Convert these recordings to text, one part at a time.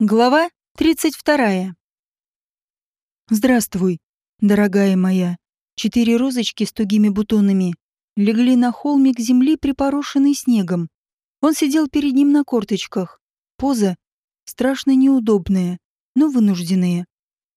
Глава 32. Здравствуй, дорогая моя. Четыре розочки с тугими бутонами легли на холмик земли, припорошенный снегом. Он сидел перед ним на корточках. Поза страшно неудобная, но вынужденная.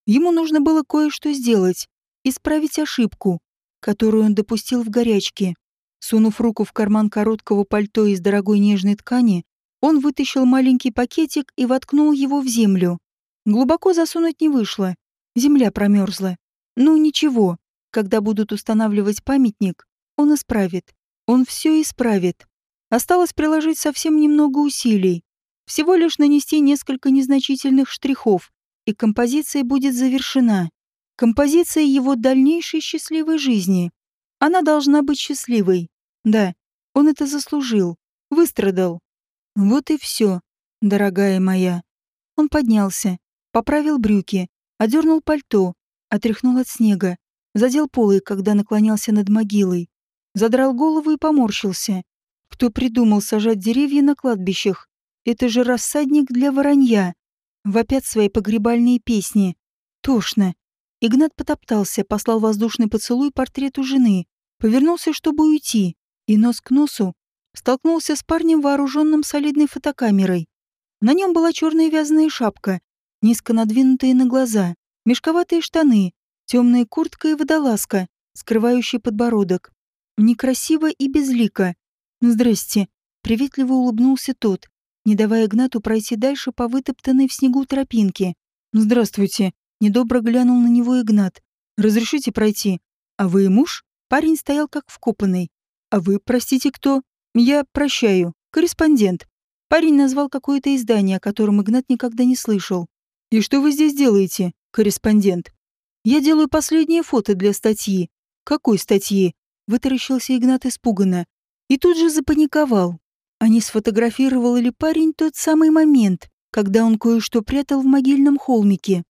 Ему нужно было кое-что сделать, исправить ошибку, которую он допустил в горячке. Сунув руку в карман короткого пальто из дорогой нежной ткани, он вытащил маленький пакетик и воткнул его в землю. Глубоко засунуть не вышло. Земля промерзла. Ну ничего, когда будут устанавливать памятник, он исправит. Он все исправит. Осталось приложить совсем немного усилий. Всего лишь нанести несколько незначительных штрихов, и композиция будет завершена. Композиция его дальнейшей счастливой жизни. Она должна быть счастливой. Да, он это заслужил. Выстрадал. Вот и все, дорогая моя. Он поднялся, поправил брюки, одернул пальто, отряхнул от снега, задел полы, когда наклонялся над могилой, задрал голову и поморщился. Кто придумал сажать деревья на кладбищах? Это же рассадник для воронья. Вопят свои погребальные песни. Тошно. Игнат потоптался, послал воздушный поцелуй портрету жены, повернулся, чтобы уйти, и нос к носу столкнулся с парнем, вооруженным солидной фотокамерой. На нем была черная вязаная шапка, низко надвинутая на глаза, мешковатые штаны, темная куртка и водолазка, скрывающий подбородок. Некрасиво и безлико. «Здрасте», — приветливо улыбнулся тот, не давая Игнату пройти дальше по вытоптанной в снегу тропинке. «Здравствуйте», — недобро глянул на него Игнат. «Разрешите пройти? А вы муж?» Парень стоял как вкопанный. «А вы, простите, кто?» «Я прощаю. Корреспондент». Парень назвал какое-то издание, о котором Игнат никогда не слышал. «И что вы здесь делаете, корреспондент?» «Я делаю последнее фото для статьи». «Какой статьи?» — вытаращился Игнат испуганно. И тут же запаниковал. А не сфотографировал ли парень тот самый момент, когда он кое-что прятал в могильном холмике?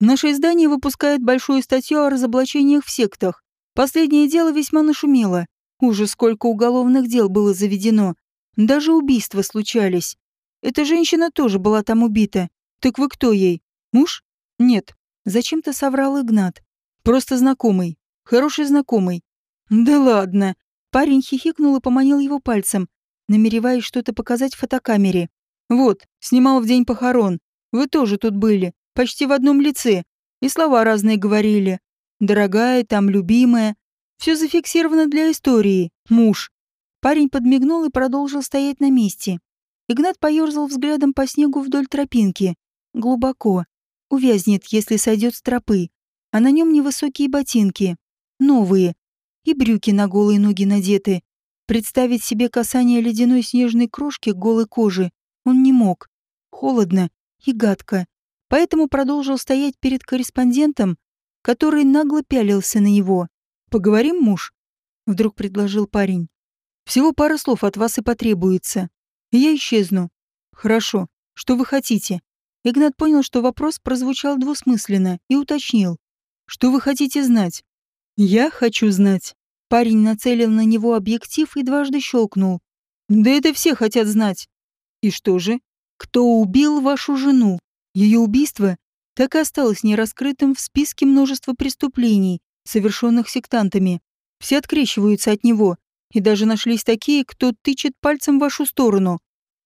Наше издание выпускает большую статью о разоблачениях в сектах. Последнее дело весьма нашумело. Уже сколько уголовных дел было заведено. Даже убийства случались. Эта женщина тоже была там убита. Так вы кто ей? Муж? Нет. Зачем-то соврал Игнат. Просто знакомый. Хороший знакомый. Да ладно. Парень хихикнул и поманил его пальцем, намереваясь что-то показать в фотокамере. Вот, снимал в день похорон. Вы тоже тут были. Почти в одном лице. И слова разные говорили. Дорогая, там, любимая. Все зафиксировано для истории. Муж. Парень подмигнул и продолжил стоять на месте. Игнат поерзал взглядом по снегу вдоль тропинки. Глубоко. Увязнет, если сойдет с тропы. А на нем невысокие ботинки. Новые. И брюки на голые ноги надеты. Представить себе касание ледяной снежной крошки к голой коже он не мог. Холодно и гадко. Поэтому продолжил стоять перед корреспондентом, который нагло пялился на него. «Поговорим, муж?» — вдруг предложил парень. «Всего пара слов от вас и потребуется. Я исчезну». «Хорошо. Что вы хотите?» Игнат понял, что вопрос прозвучал двусмысленно и уточнил. «Что вы хотите знать?» «Я хочу знать». Парень нацелил на него объектив и дважды щелкнул. «Да это все хотят знать». «И что же? Кто убил вашу жену? Ее убийство так и осталось нераскрытым в списке множества преступлений, совершенных сектантами. Все открещиваются от него, и даже нашлись такие, кто тычет пальцем в вашу сторону.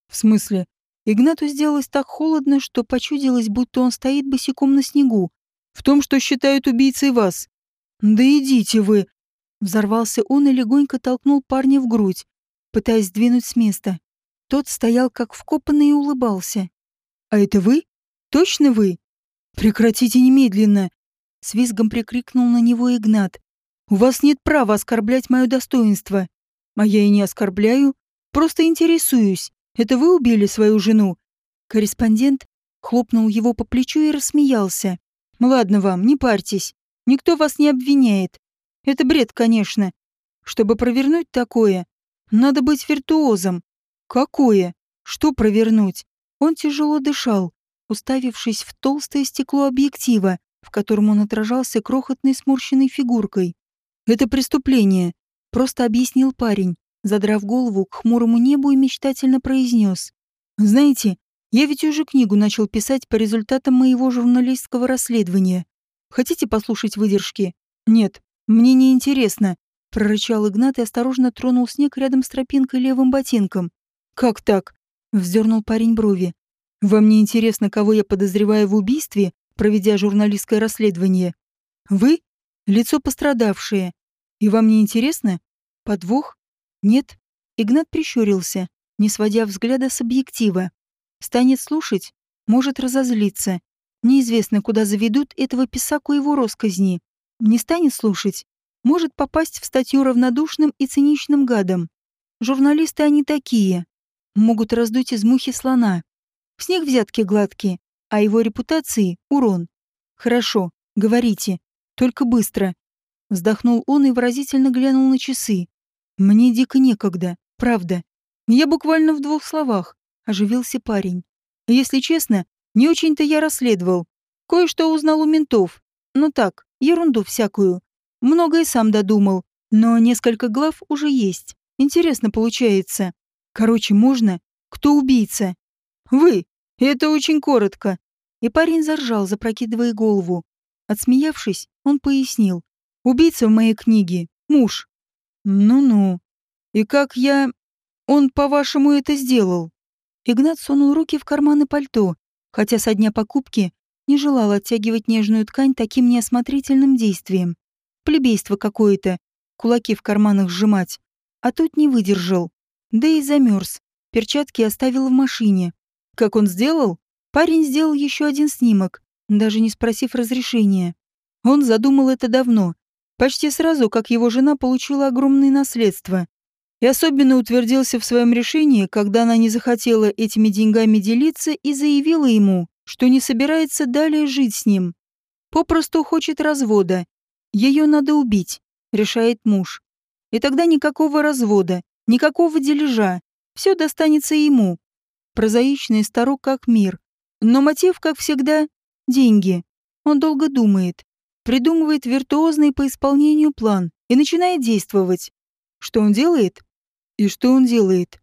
В смысле? Игнату сделалось так холодно, что почудилось, будто он стоит босиком на снегу. В том, что считают убийцей вас. Да идите вы. Взорвался он и легонько толкнул парня в грудь, пытаясь сдвинуть с места. Тот стоял как вкопанный и улыбался. «А это вы? Точно вы? Прекратите немедленно!» С визгом прикрикнул на него Игнат. «У вас нет права оскорблять мое достоинство. А я и не оскорбляю, просто интересуюсь. Это вы убили свою жену?» Корреспондент хлопнул его по плечу и рассмеялся. «Ладно вам, не парьтесь. Никто вас не обвиняет. Это бред, конечно. Чтобы провернуть такое, надо быть виртуозом. Какое? Что провернуть? Он тяжело дышал, уставившись в толстое стекло объектива, в котором он отражался крохотной сморщенной фигуркой. «Это преступление», — просто объяснил парень, задрав голову к хмурому небу и мечтательно произнес. «Знаете, Я ведь уже книгу начал писать по результатам моего журналистского расследования. Хотите послушать выдержки? Нет, мне не интересно, прорычал Игнат и осторожно тронул снег рядом с тропинкой левым ботинком. Как так? вздернул парень брови. Вам не интересно, кого я подозреваю в убийстве, проведя журналистское расследование? Вы лицо пострадавшее. И вам не интересно? Подвох? Нет. Игнат прищурился, не сводя взгляда с объектива. Станет слушать, может разозлиться. Неизвестно, куда заведут этого писаку его росказни. Не станет слушать, может попасть в статью равнодушным и циничным гадом. Журналисты они такие. Могут раздуть из мухи слона. С них взятки гладкие, а его репутации — урон. Хорошо, говорите, только быстро. Вздохнул он и выразительно глянул на часы. Мне дико некогда, правда. Я буквально в двух словах оживился парень. Если честно, не очень-то я расследовал. Кое-что узнал у ментов. Ну так, ерунду всякую. Многое сам додумал, но несколько глав уже есть. Интересно получается. Короче, можно? Кто убийца? Вы. Это очень коротко. И парень заржал, запрокидывая голову. Отсмеявшись, он пояснил. Убийца в моей книге — муж. Ну-ну. И как я... Он, по-вашему, это сделал? Игнат сунул руки в карманы пальто, хотя со дня покупки не желал оттягивать нежную ткань таким неосмотрительным действием. Плебейство какое-то, кулаки в карманах сжимать. А тут не выдержал. Да и замерз. Перчатки оставил в машине. Как он сделал? Парень сделал еще один снимок, даже не спросив разрешения. Он задумал это давно, почти сразу, как его жена получила огромное наследство и особенно утвердился в своем решении, когда она не захотела этими деньгами делиться и заявила ему, что не собирается далее жить с ним. Попросту хочет развода. Ее надо убить, решает муж. И тогда никакого развода, никакого дележа. Все достанется ему. Прозаичный старок как мир. Но мотив, как всегда, деньги. Он долго думает, придумывает виртуозный по исполнению план и начинает действовать. Что он делает? И что он делает?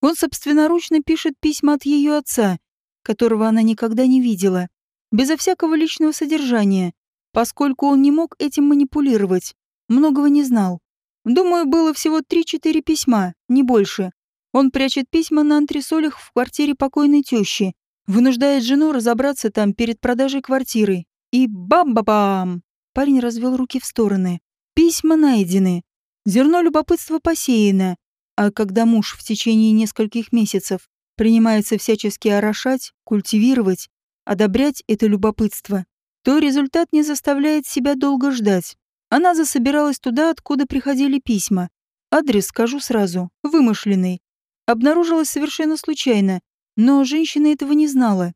Он собственноручно пишет письма от ее отца, которого она никогда не видела, безо всякого личного содержания, поскольку он не мог этим манипулировать, многого не знал. Думаю, было всего 3-4 письма, не больше. Он прячет письма на антресолях в квартире покойной тещи, вынуждает жену разобраться там перед продажей квартиры. И бам-ба-бам! Парень развел руки в стороны. Письма найдены. Зерно любопытства посеяно. А когда муж в течение нескольких месяцев принимается всячески орошать, культивировать, одобрять это любопытство, то результат не заставляет себя долго ждать. Она засобиралась туда, откуда приходили письма. Адрес, скажу сразу, вымышленный. Обнаружилась совершенно случайно, но женщина этого не знала.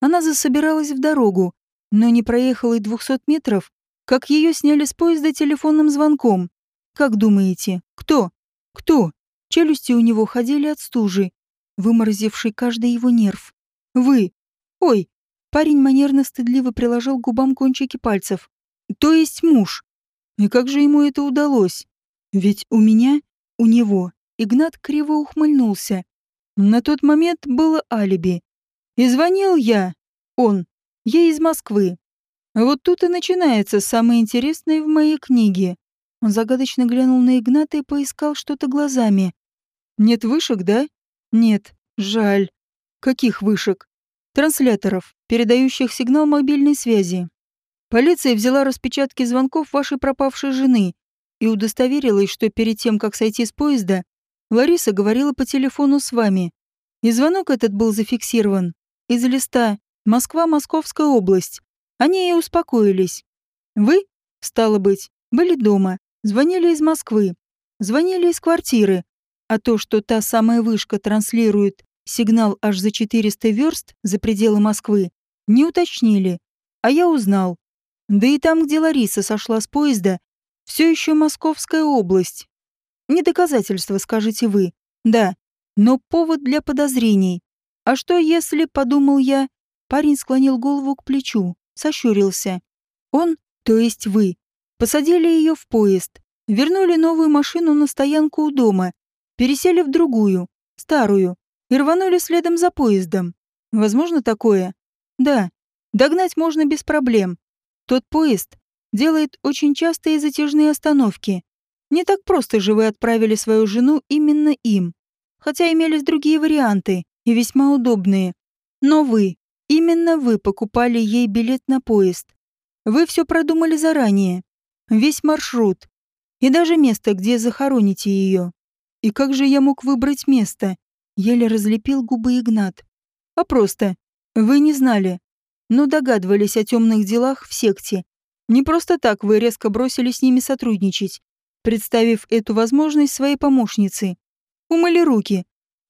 Она засобиралась в дорогу, но не проехала и двухсот метров, как ее сняли с поезда телефонным звонком. Как думаете, кто? Кто? Челюсти у него ходили от стужи, выморозившей каждый его нерв. «Вы! Ой!» Парень манерно стыдливо приложил к губам кончики пальцев. «То есть муж. И как же ему это удалось? Ведь у меня, у него...» Игнат криво ухмыльнулся. На тот момент было алиби. И звонил я. Он. Я из Москвы. Вот тут и начинается самое интересное в моей книге. Он загадочно глянул на Игната и поискал что-то глазами. Нет вышек, да? Нет. Жаль. Каких вышек? Трансляторов, передающих сигнал мобильной связи. Полиция взяла распечатки звонков вашей пропавшей жены и удостоверилась, что перед тем, как сойти с поезда, Лариса говорила по телефону с вами. И звонок этот был зафиксирован из листа «Москва, Московская область». Они и успокоились. Вы, стало быть, были дома, звонили из Москвы, звонили из квартиры, а то, что та самая вышка транслирует сигнал аж за 400 верст за пределы Москвы, не уточнили. А я узнал. Да и там, где Лариса сошла с поезда, все еще Московская область. Не доказательство, скажете вы. Да, но повод для подозрений. А что если, подумал я, парень склонил голову к плечу, сощурился. Он, то есть вы, посадили ее в поезд, вернули новую машину на стоянку у дома пересели в другую, старую, и рванули следом за поездом. Возможно такое? Да. Догнать можно без проблем. Тот поезд делает очень частые затяжные остановки. Не так просто же вы отправили свою жену именно им. Хотя имелись другие варианты, и весьма удобные. Но вы, именно вы покупали ей билет на поезд. Вы все продумали заранее. Весь маршрут. И даже место, где захороните ее. И как же я мог выбрать место? Еле разлепил губы Игнат. А просто. Вы не знали, но догадывались о темных делах в секте. Не просто так вы резко бросили с ними сотрудничать, представив эту возможность своей помощнице. Умыли руки.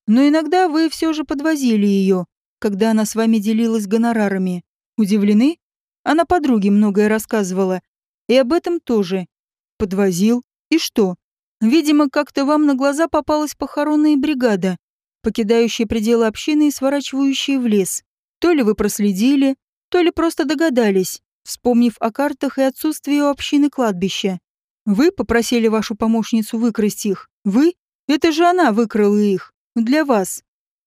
Но иногда вы все же подвозили ее, когда она с вами делилась гонорарами. Удивлены? Она подруге многое рассказывала. И об этом тоже. Подвозил. И что? Видимо, как-то вам на глаза попалась похоронная бригада, покидающая пределы общины и сворачивающая в лес. То ли вы проследили, то ли просто догадались, вспомнив о картах и отсутствии у общины кладбища. Вы попросили вашу помощницу выкрасть их. Вы? Это же она выкрала их. Для вас.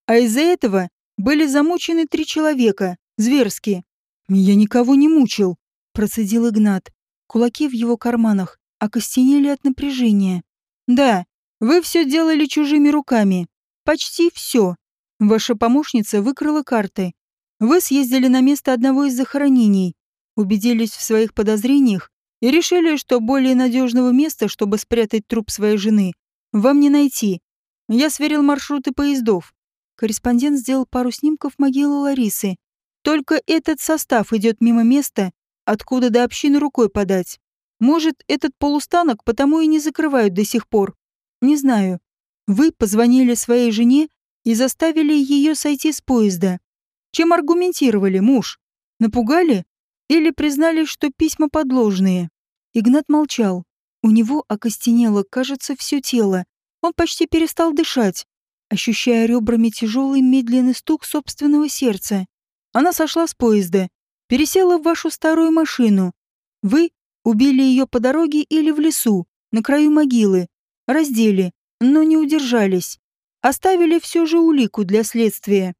А из-за этого были замучены три человека. Зверски. Я никого не мучил, процедил Игнат. Кулаки в его карманах окостенели от напряжения. Да, вы все делали чужими руками. Почти все. Ваша помощница выкрала карты. Вы съездили на место одного из захоронений, убедились в своих подозрениях и решили, что более надежного места, чтобы спрятать труп своей жены, вам не найти. Я сверил маршруты поездов. Корреспондент сделал пару снимков могилы Ларисы. Только этот состав идет мимо места, откуда до общины рукой подать. Может, этот полустанок потому и не закрывают до сих пор. Не знаю. Вы позвонили своей жене и заставили ее сойти с поезда. Чем аргументировали, муж? Напугали? Или признали, что письма подложные? Игнат молчал. У него окостенело, кажется, все тело. Он почти перестал дышать, ощущая ребрами тяжелый медленный стук собственного сердца. Она сошла с поезда, пересела в вашу старую машину. Вы Убили ее по дороге или в лесу, на краю могилы. Раздели, но не удержались. Оставили все же улику для следствия.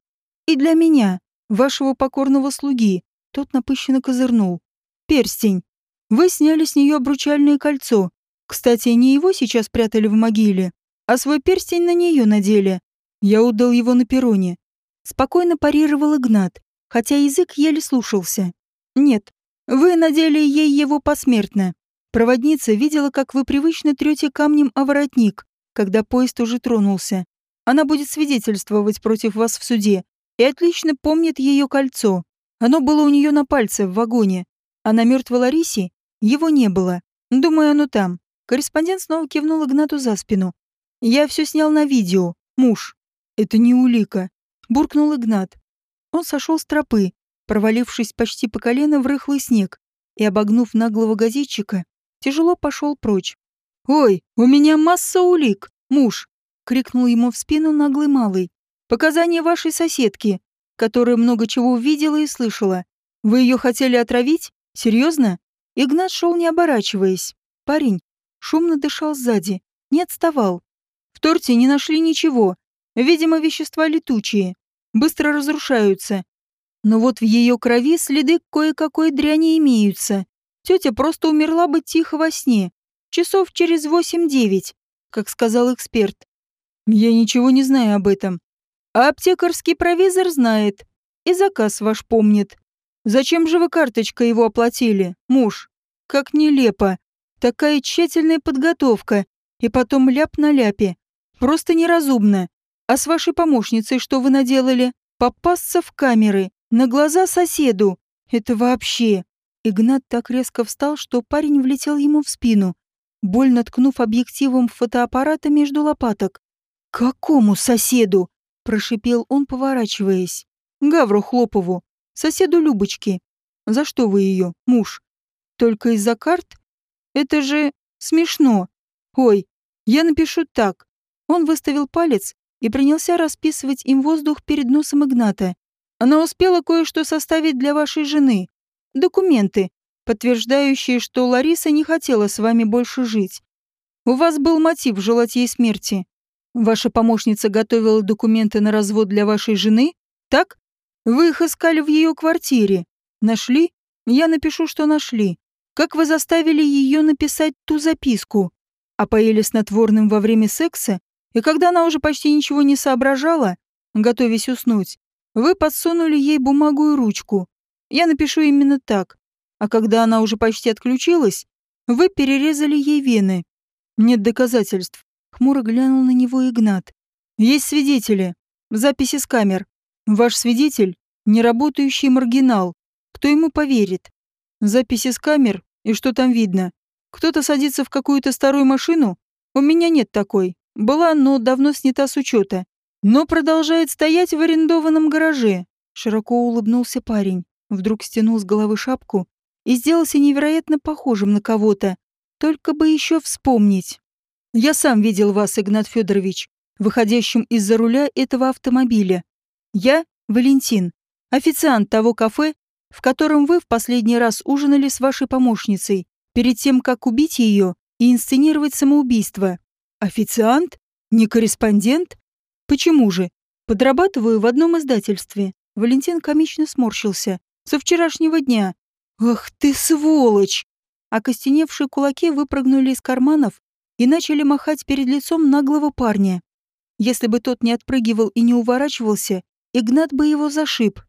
И для меня, вашего покорного слуги. Тот напыщенно козырнул. Перстень. Вы сняли с нее обручальное кольцо. Кстати, не его сейчас прятали в могиле, а свой перстень на нее надели. Я удал его на перроне. Спокойно парировал Игнат, хотя язык еле слушался. Нет, вы надели ей его посмертно. Проводница видела, как вы привычно трете камнем о воротник, когда поезд уже тронулся. Она будет свидетельствовать против вас в суде и отлично помнит ее кольцо. Оно было у нее на пальце в вагоне, а на мертвой Ларисе его не было. Думаю, оно там. Корреспондент снова кивнул Игнату за спину. Я все снял на видео. Муж. Это не улика. Буркнул Игнат. Он сошел с тропы, провалившись почти по колено в рыхлый снег и обогнув наглого газетчика, тяжело пошел прочь. «Ой, у меня масса улик, муж!» — крикнул ему в спину наглый малый. «Показания вашей соседки, которая много чего увидела и слышала. Вы ее хотели отравить? Серьезно?» Игнат шел не оборачиваясь. Парень шумно дышал сзади, не отставал. В торте не нашли ничего. Видимо, вещества летучие. Быстро разрушаются. Но вот в ее крови следы кое-какой дряни имеются. Тетя просто умерла бы тихо во сне. Часов через восемь-девять, как сказал эксперт. Я ничего не знаю об этом. А аптекарский провизор знает. И заказ ваш помнит. Зачем же вы карточкой его оплатили, муж? Как нелепо. Такая тщательная подготовка. И потом ляп на ляпе. Просто неразумно. А с вашей помощницей что вы наделали? Попасться в камеры. На глаза соседу. Это вообще. Игнат так резко встал, что парень влетел ему в спину, больно ткнув объективом фотоаппарата между лопаток. «Какому соседу?» – прошипел он, поворачиваясь. «Гавру Хлопову, соседу Любочки. За что вы ее, муж? Только из-за карт? Это же смешно. Ой, я напишу так». Он выставил палец и принялся расписывать им воздух перед носом Игната. Она успела кое-что составить для вашей жены. Документы, подтверждающие, что Лариса не хотела с вами больше жить. У вас был мотив желать ей смерти. Ваша помощница готовила документы на развод для вашей жены, так? Вы их искали в ее квартире. Нашли? Я напишу, что нашли. Как вы заставили ее написать ту записку? А поели снотворным во время секса? И когда она уже почти ничего не соображала, готовясь уснуть, вы подсунули ей бумагу и ручку. Я напишу именно так. А когда она уже почти отключилась, вы перерезали ей вены. Нет доказательств. Хмуро глянул на него Игнат. Есть свидетели. Записи с камер. Ваш свидетель — неработающий маргинал. Кто ему поверит? Записи с камер, и что там видно? Кто-то садится в какую-то старую машину? У меня нет такой. Была, но давно снята с учета. Но продолжает стоять в арендованном гараже. Широко улыбнулся парень. Вдруг стянул с головы шапку и сделался невероятно похожим на кого-то. Только бы еще вспомнить. Я сам видел вас, Игнат Федорович, выходящим из-за руля этого автомобиля. Я Валентин, официант того кафе, в котором вы в последний раз ужинали с вашей помощницей, перед тем, как убить ее и инсценировать самоубийство. Официант? Не корреспондент? Почему же? Подрабатываю в одном издательстве. Валентин комично сморщился. Со вчерашнего дня. Ах ты сволочь! Окостеневшие кулаки выпрыгнули из карманов и начали махать перед лицом наглого парня. Если бы тот не отпрыгивал и не уворачивался, Игнат бы его зашиб.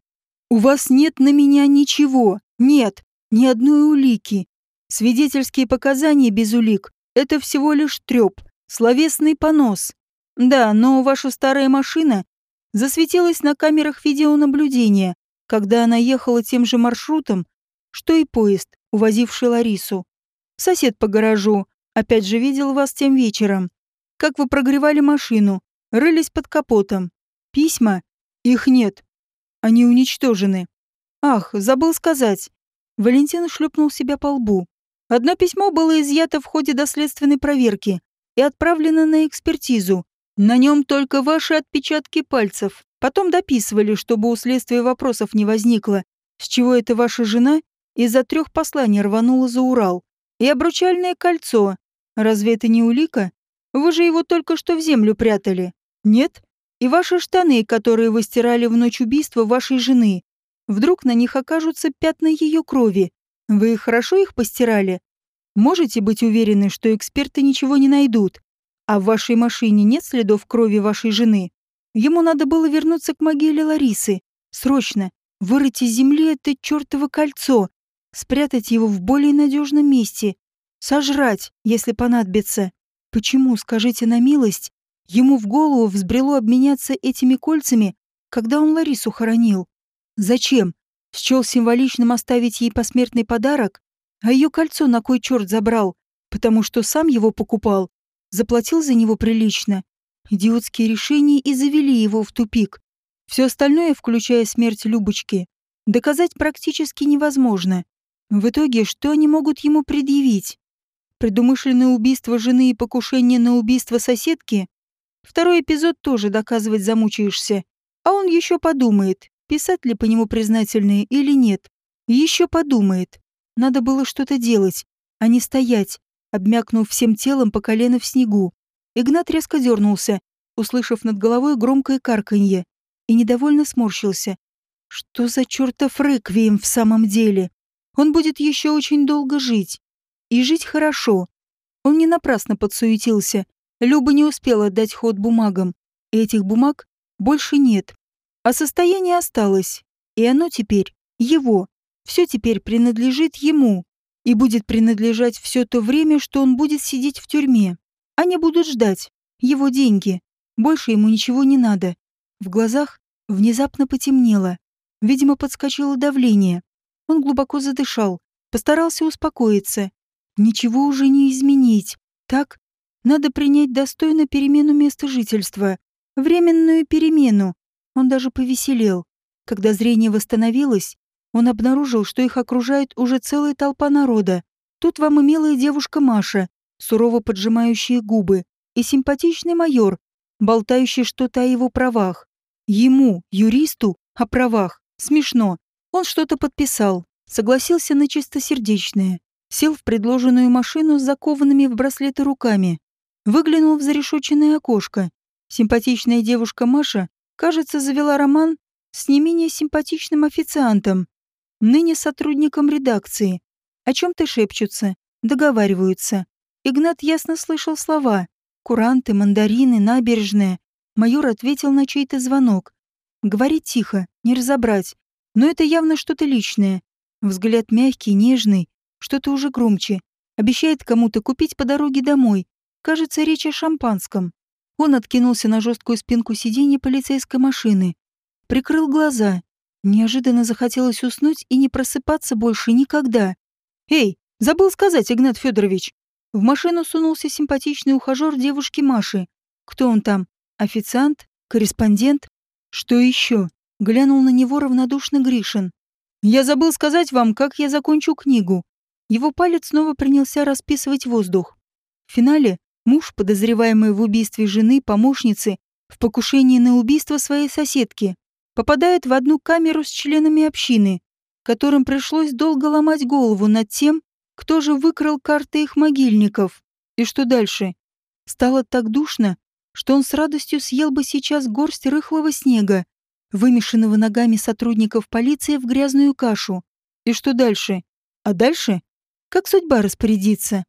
«У вас нет на меня ничего. Нет, ни одной улики. Свидетельские показания без улик — это всего лишь трёп, словесный понос. Да, но ваша старая машина засветилась на камерах видеонаблюдения, когда она ехала тем же маршрутом, что и поезд, увозивший Ларису. Сосед по гаражу опять же видел вас тем вечером. Как вы прогревали машину, рылись под капотом. Письма? Их нет. Они уничтожены. Ах, забыл сказать. Валентин шлепнул себя по лбу. Одно письмо было изъято в ходе доследственной проверки и отправлено на экспертизу. На нем только ваши отпечатки пальцев. Потом дописывали, чтобы у следствия вопросов не возникло, с чего эта ваша жена из-за трех посланий рванула за Урал. И обручальное кольцо. Разве это не улика? Вы же его только что в землю прятали. Нет? И ваши штаны, которые вы стирали в ночь убийства вашей жены. Вдруг на них окажутся пятна ее крови. Вы хорошо их постирали? Можете быть уверены, что эксперты ничего не найдут? А в вашей машине нет следов крови вашей жены? Ему надо было вернуться к могиле Ларисы. Срочно. Вырыть из земли это чертово кольцо. Спрятать его в более надежном месте. Сожрать, если понадобится. Почему, скажите на милость, ему в голову взбрело обменяться этими кольцами, когда он Ларису хоронил? Зачем? Счел символичным оставить ей посмертный подарок? А ее кольцо на кой черт забрал? Потому что сам его покупал. Заплатил за него прилично. Идиотские решения и завели его в тупик. Все остальное, включая смерть Любочки, доказать практически невозможно. В итоге, что они могут ему предъявить? Предумышленное убийство жены и покушение на убийство соседки? Второй эпизод тоже доказывать замучаешься. А он еще подумает, писать ли по нему признательные или нет. Еще подумает. Надо было что-то делать, а не стоять, обмякнув всем телом по колено в снегу. Игнат резко дернулся, услышав над головой громкое карканье, и недовольно сморщился. Что за чертов реквием в самом деле? Он будет еще очень долго жить. И жить хорошо. Он не напрасно подсуетился. Люба не успела дать ход бумагам. Этих бумаг больше нет. А состояние осталось. И оно теперь его. Все теперь принадлежит ему. И будет принадлежать все то время, что он будет сидеть в тюрьме. Они будут ждать. Его деньги. Больше ему ничего не надо. В глазах внезапно потемнело. Видимо, подскочило давление. Он глубоко задышал, постарался успокоиться. Ничего уже не изменить. Так, надо принять достойно перемену места жительства. Временную перемену. Он даже повеселел. Когда зрение восстановилось, он обнаружил, что их окружает уже целая толпа народа. Тут вам и милая девушка Маша, сурово поджимающие губы, и симпатичный майор, болтающий что-то о его правах. Ему, юристу, о правах. Смешно. Он что-то подписал, согласился на чистосердечное, сел в предложенную машину с закованными в браслеты руками, выглянул в зарешоченное окошко. Симпатичная девушка Маша, кажется, завела роман с не менее симпатичным официантом, ныне сотрудником редакции. О чем-то шепчутся, договариваются. Игнат ясно слышал слова. Куранты, мандарины, набережная. Майор ответил на чей-то звонок. Говорит тихо, не разобрать. Но это явно что-то личное. Взгляд мягкий, нежный, что-то уже громче. Обещает кому-то купить по дороге домой. Кажется, речь о шампанском. Он откинулся на жесткую спинку сиденья полицейской машины. Прикрыл глаза. Неожиданно захотелось уснуть и не просыпаться больше никогда. «Эй, забыл сказать, Игнат Федорович!» В машину сунулся симпатичный ухажер девушки Маши. Кто он там? Официант? Корреспондент? Что еще? Глянул на него равнодушно Гришин. «Я забыл сказать вам, как я закончу книгу». Его палец снова принялся расписывать воздух. В финале муж, подозреваемый в убийстве жены, помощницы, в покушении на убийство своей соседки, попадает в одну камеру с членами общины, которым пришлось долго ломать голову над тем, кто же выкрал карты их могильников? И что дальше? Стало так душно, что он с радостью съел бы сейчас горсть рыхлого снега, вымешанного ногами сотрудников полиции в грязную кашу. И что дальше? А дальше? Как судьба распорядится?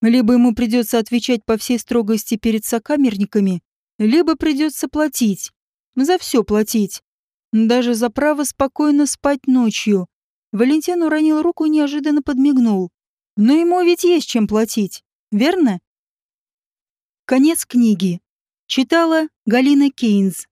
Либо ему придется отвечать по всей строгости перед сокамерниками, либо придется платить. За все платить. Даже за право спокойно спать ночью. Валентин уронил руку и неожиданно подмигнул. Но ему ведь есть чем платить, верно? Конец книги. Читала Галина Кейнс.